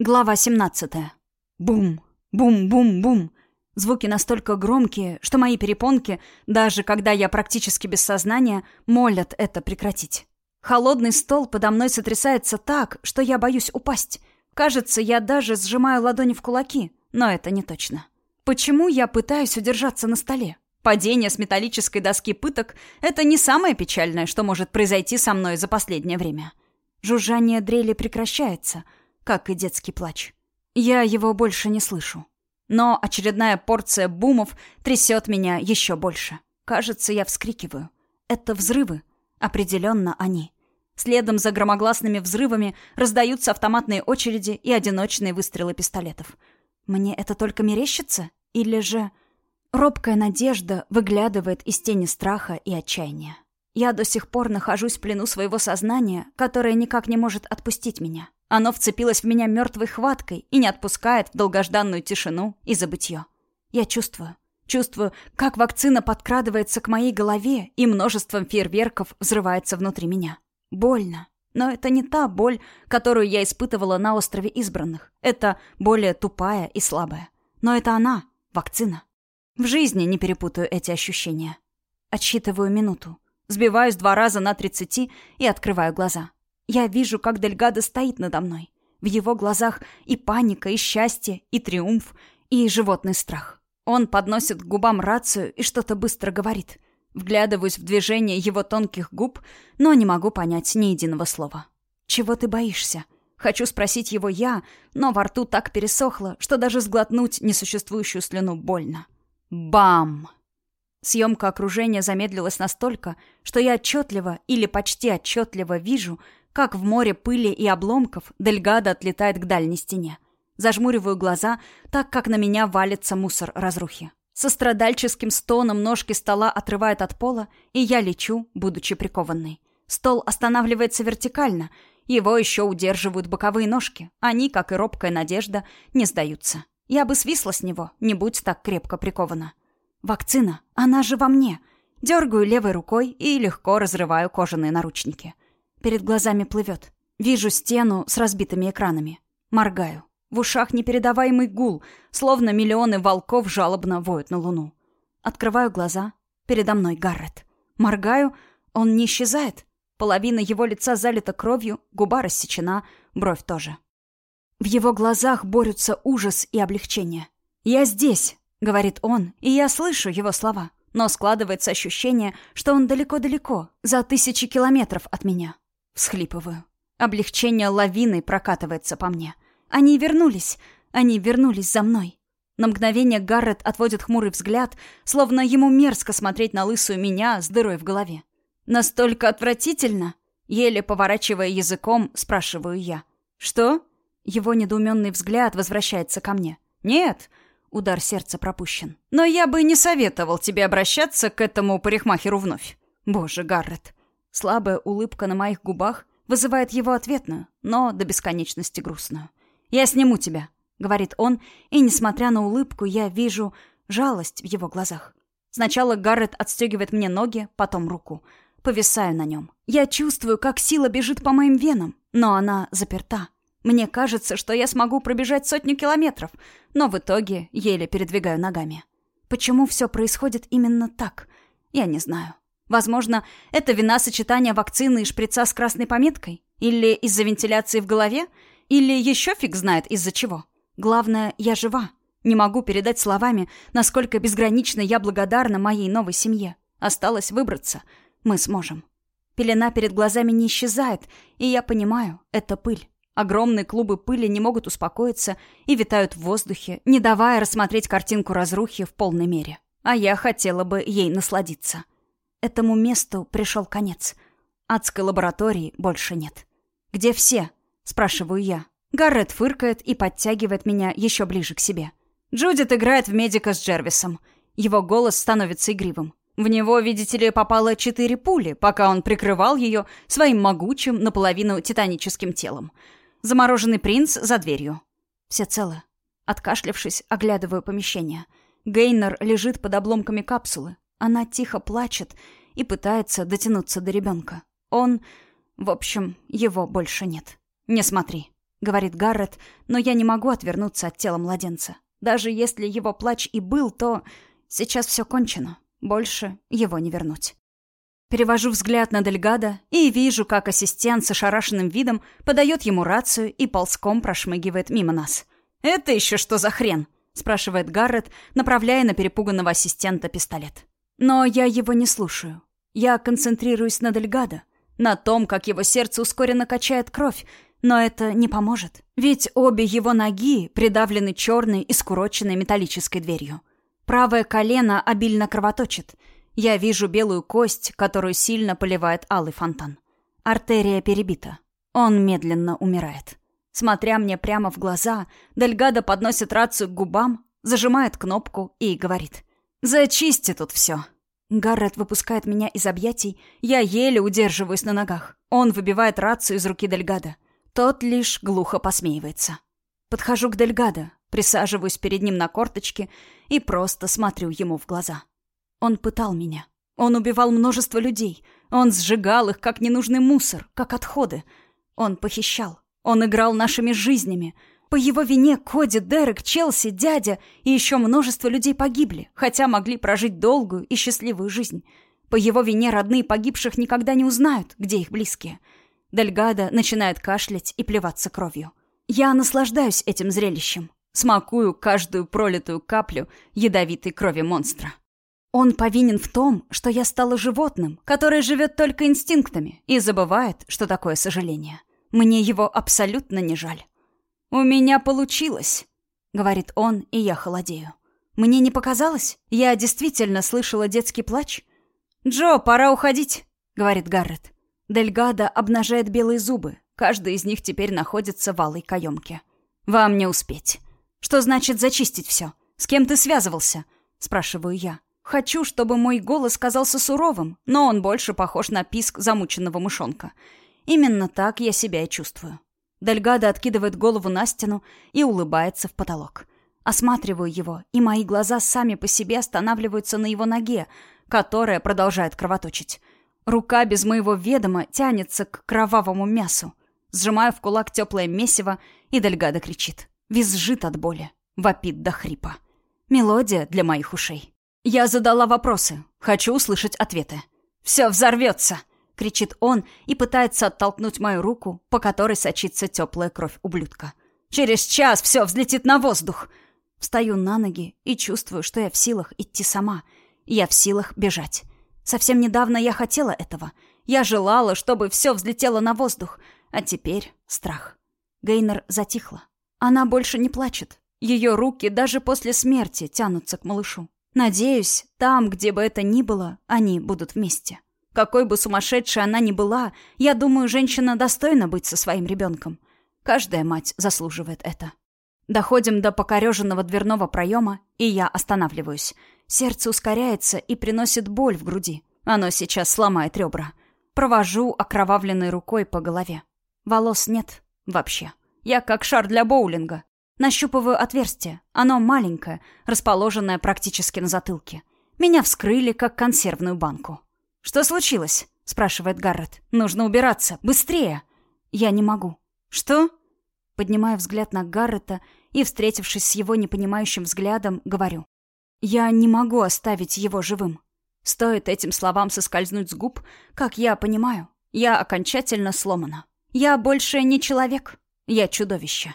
Глава 17. Бум, бум, бум, бум. Звуки настолько громкие, что мои перепонки, даже когда я практически без сознания, молят это прекратить. Холодный стол подо мной сотрясается так, что я боюсь упасть. Кажется, я даже сжимаю ладони в кулаки, но это не точно. Почему я пытаюсь удержаться на столе? Падение с металлической доски пыток — это не самое печальное, что может произойти со мной за последнее время. Жужжание дрели прекращается — как и детский плач. Я его больше не слышу. Но очередная порция бумов трясет меня еще больше. Кажется, я вскрикиваю. Это взрывы. Определенно они. Следом за громогласными взрывами раздаются автоматные очереди и одиночные выстрелы пистолетов. Мне это только мерещится? Или же... Робкая надежда выглядывает из тени страха и отчаяния. Я до сих пор нахожусь в плену своего сознания, которое никак не может отпустить меня. Оно вцепилось в меня мертвой хваткой и не отпускает в долгожданную тишину и забытье. Я чувствую. Чувствую, как вакцина подкрадывается к моей голове и множеством фейерверков взрывается внутри меня. Больно. Но это не та боль, которую я испытывала на острове избранных. Это более тупая и слабая. Но это она, вакцина. В жизни не перепутаю эти ощущения. Отсчитываю минуту. Сбиваюсь два раза на тридцати и открываю глаза. Я вижу, как Дельгадо стоит надо мной. В его глазах и паника, и счастье, и триумф, и животный страх. Он подносит к губам рацию и что-то быстро говорит. Вглядываюсь в движение его тонких губ, но не могу понять ни единого слова. «Чего ты боишься?» Хочу спросить его я, но во рту так пересохло, что даже сглотнуть несуществующую слюну больно. Бам! Съемка окружения замедлилась настолько, что я отчетливо или почти отчетливо вижу, как в море пыли и обломков Дельгадо отлетает к дальней стене. Зажмуриваю глаза, так как на меня валится мусор разрухи. Со страдальческим стоном ножки стола отрывают от пола, и я лечу, будучи прикованной. Стол останавливается вертикально, его еще удерживают боковые ножки. Они, как и робкая надежда, не сдаются. Я бы свисла с него, не будь так крепко прикована. Вакцина, она же во мне. Дергаю левой рукой и легко разрываю кожаные наручники. Перед глазами плывет. Вижу стену с разбитыми экранами. Моргаю. В ушах непередаваемый гул, словно миллионы волков жалобно воют на луну. Открываю глаза. Передо мной Гаррет. Моргаю. Он не исчезает. Половина его лица залита кровью, губа рассечена, бровь тоже. В его глазах борются ужас и облегчение. «Я здесь», — говорит он, и я слышу его слова. Но складывается ощущение, что он далеко-далеко, за тысячи километров от меня. Всхлипываю. Облегчение лавиной прокатывается по мне. Они вернулись. Они вернулись за мной. На мгновение Гаррет отводит хмурый взгляд, словно ему мерзко смотреть на лысую меня с дырой в голове. «Настолько отвратительно?» Еле поворачивая языком, спрашиваю я. «Что?» Его недоуменный взгляд возвращается ко мне. «Нет». Удар сердца пропущен. «Но я бы не советовал тебе обращаться к этому парикмахеру вновь. Боже, Гаррет, Слабая улыбка на моих губах вызывает его ответную, но до бесконечности грустную. «Я сниму тебя», — говорит он, и, несмотря на улыбку, я вижу жалость в его глазах. Сначала Гаррет отстегивает мне ноги, потом руку. Повисаю на нем. Я чувствую, как сила бежит по моим венам, но она заперта. Мне кажется, что я смогу пробежать сотню километров, но в итоге еле передвигаю ногами. Почему все происходит именно так? Я не знаю. Возможно, это вина сочетания вакцины и шприца с красной пометкой? Или из-за вентиляции в голове? Или еще фиг знает из-за чего? Главное, я жива. Не могу передать словами, насколько безгранично я благодарна моей новой семье. Осталось выбраться. Мы сможем. Пелена перед глазами не исчезает, и я понимаю, это пыль. Огромные клубы пыли не могут успокоиться и витают в воздухе, не давая рассмотреть картинку разрухи в полной мере. А я хотела бы ей насладиться. Этому месту пришел конец. Адской лаборатории больше нет. «Где все?» — спрашиваю я. Гаррет фыркает и подтягивает меня еще ближе к себе. Джудит играет в медика с Джервисом. Его голос становится игривым. В него, видите ли, попало четыре пули, пока он прикрывал ее своим могучим, наполовину титаническим телом. Замороженный принц за дверью. Все целы. Откашлявшись, оглядываю помещение. Гейнер лежит под обломками капсулы. Она тихо плачет и пытается дотянуться до ребенка. Он... В общем, его больше нет. Не смотри. — говорит Гаррет, но я не могу отвернуться от тела младенца. Даже если его плач и был, то сейчас все кончено. Больше его не вернуть. Перевожу взгляд на Дельгада и вижу, как ассистент с ошарашенным видом подает ему рацию и ползком прошмыгивает мимо нас. «Это еще что за хрен?» — спрашивает Гаррет, направляя на перепуганного ассистента пистолет. Но я его не слушаю. Я концентрируюсь на Дельгада, на том, как его сердце ускоренно качает кровь, но это не поможет. Ведь обе его ноги придавлены черной и скуроченной металлической дверью. Правое колено обильно кровоточит — я вижу белую кость, которую сильно поливает алый фонтан. Артерия перебита. Он медленно умирает. Смотря мне прямо в глаза, Дельгадо подносит рацию к губам, зажимает кнопку и говорит. «Зачисти тут все». Гаррет выпускает меня из объятий, я еле удерживаюсь на ногах. Он выбивает рацию из руки Дельгада. Тот лишь глухо посмеивается. Подхожу к Дельгадо, присаживаюсь перед ним на корточке и просто смотрю ему в глаза. Он пытал меня. Он убивал множество людей. Он сжигал их, как ненужный мусор, как отходы. Он похищал. Он играл нашими жизнями. По его вине Коди, Дерек, Челси, дядя и еще множество людей погибли, хотя могли прожить долгую и счастливую жизнь. По его вине родные погибших никогда не узнают, где их близкие. Дельгадо начинает кашлять и плеваться кровью. Я наслаждаюсь этим зрелищем. Смакую каждую пролитую каплю ядовитой крови монстра. Он повинен в том, что я стала животным, которое живет только инстинктами и забывает, что такое сожаление. Мне его абсолютно не жаль. «У меня получилось», — говорит он, и я холодею. Мне не показалось? Я действительно слышала детский плач? «Джо, пора уходить», — говорит Гаррет. Дельгадо обнажает белые зубы. Каждый из них теперь находится в алой каемке. «Вам не успеть». «Что значит зачистить все? С кем ты связывался?» — спрашиваю я. Хочу, чтобы мой голос казался суровым, но он больше похож на писк замученного мышонка. Именно так я себя и чувствую. Дельгадо откидывает голову на стену и улыбается в потолок. Осматриваю его, и мои глаза сами по себе останавливаются на его ноге, которая продолжает кровоточить. Рука без моего ведома тянется к кровавому мясу. Сжимаю в кулак теплое месиво, и Дельгадо кричит. Визжит от боли. Вопит до хрипа. Мелодия для моих ушей. Я задала вопросы. Хочу услышать ответы. «Все взорвется!» — кричит он и пытается оттолкнуть мою руку, по которой сочится теплая кровь ублюдка. «Через час все взлетит на воздух!» Встаю на ноги и чувствую, что я в силах идти сама. Я в силах бежать. Совсем недавно я хотела этого. Я желала, чтобы все взлетело на воздух. А теперь страх. Гейнер затихла. Она больше не плачет. Ее руки даже после смерти тянутся к малышу. Надеюсь, там, где бы это ни было, они будут вместе. Какой бы сумасшедшей она ни была, я думаю, женщина достойна быть со своим ребенком. Каждая мать заслуживает это. Доходим до покореженного дверного проема, и я останавливаюсь. Сердце ускоряется и приносит боль в груди. Оно сейчас сломает ребра. Провожу окровавленной рукой по голове. Волос нет вообще. Я как шар для боулинга. Нащупываю отверстие. Оно маленькое, расположенное практически на затылке. Меня вскрыли, как консервную банку. «Что случилось?» — спрашивает Гаррет. «Нужно убираться. Быстрее!» «Я не могу». «Что?» Поднимаю взгляд на Гаррета и, встретившись с его непонимающим взглядом, говорю. «Я не могу оставить его живым». Стоит этим словам соскользнуть с губ, как я понимаю, я окончательно сломана. Я больше не человек, я чудовище.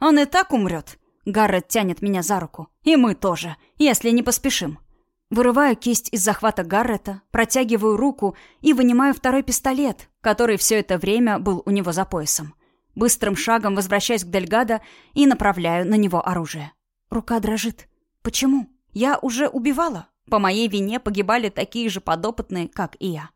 Он и так умрет. Гаррет тянет меня за руку. И мы тоже, если не поспешим. Вырываю кисть из захвата Гаррета, протягиваю руку и вынимаю второй пистолет, который все это время был у него за поясом. Быстрым шагом возвращаюсь к Дельгадо и направляю на него оружие. Рука дрожит. Почему? Я уже убивала. По моей вине погибали такие же подопытные, как и я.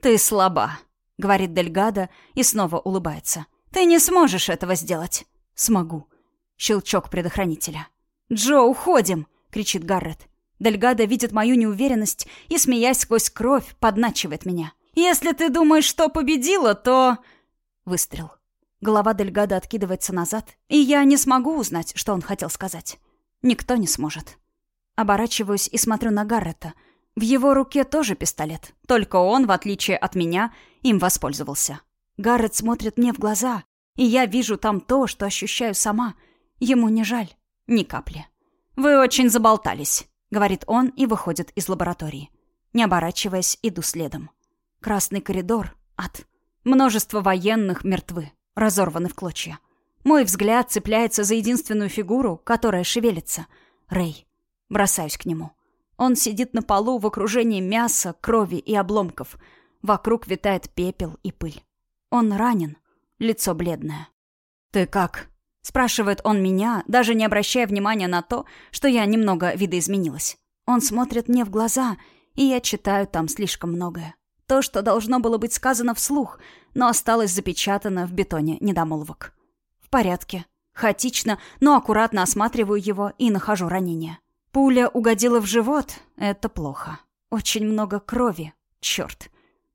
«Ты слаба», — говорит Дельгадо и снова улыбается. «Ты не сможешь этого сделать». «Смогу». Щелчок предохранителя. «Джо, уходим!» — кричит Гаррет. Дельгадо видит мою неуверенность и, смеясь сквозь кровь, подначивает меня. «Если ты думаешь, что победила, то...» Выстрел. Голова Дельгадо откидывается назад, и я не смогу узнать, что он хотел сказать. Никто не сможет. Оборачиваюсь и смотрю на Гаррета. В его руке тоже пистолет, только он, в отличие от меня, им воспользовался. Гаррет смотрит мне в глаза, И я вижу там то, что ощущаю сама. Ему не жаль. Ни капли. «Вы очень заболтались», — говорит он и выходит из лаборатории. Не оборачиваясь, иду следом. Красный коридор — ад. Множество военных мертвы, разорваны в клочья. Мой взгляд цепляется за единственную фигуру, которая шевелится. Рэй. Бросаюсь к нему. Он сидит на полу в окружении мяса, крови и обломков. Вокруг витает пепел и пыль. Он ранен, лицо бледное. «Ты как?» — спрашивает он меня, даже не обращая внимания на то, что я немного видоизменилась. Он смотрит мне в глаза, и я читаю там слишком многое. То, что должно было быть сказано вслух, но осталось запечатано в бетоне недомолвок. В порядке. Хаотично, но аккуратно осматриваю его и нахожу ранение. Пуля угодила в живот. Это плохо. Очень много крови. Черт.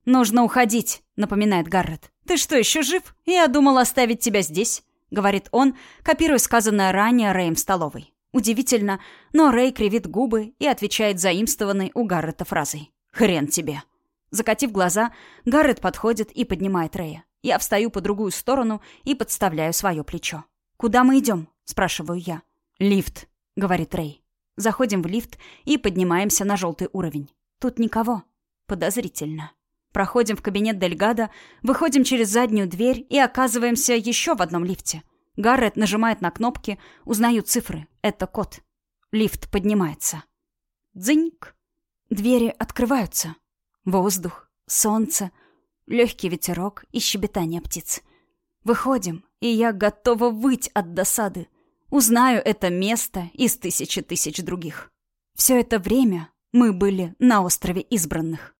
«Нужно уходить», — напоминает Гаррет. «Ты что, еще жив? Я думал оставить тебя здесь», — говорит он, копируя сказанное ранее Рэем в столовой. Удивительно, но Рэй кривит губы и отвечает заимствованной у Гаррета фразой. «Хрен тебе». Закатив глаза, Гаррет подходит и поднимает Рэя. Я встаю по другую сторону и подставляю свое плечо. «Куда мы идем?» — спрашиваю я. «Лифт», — говорит Рэй. Заходим в лифт и поднимаемся на желтый уровень. Тут никого. Подозрительно. Проходим в кабинет Дельгада, выходим через заднюю дверь и оказываемся еще в одном лифте. Гаррет нажимает на кнопки, узнаю цифры. Это код. Лифт поднимается. Дзыньк. Двери открываются. Воздух, солнце, легкий ветерок и щебетание птиц. Выходим, и я готова выть от досады. Узнаю это место из тысячи тысяч других. Все это время мы были на острове избранных.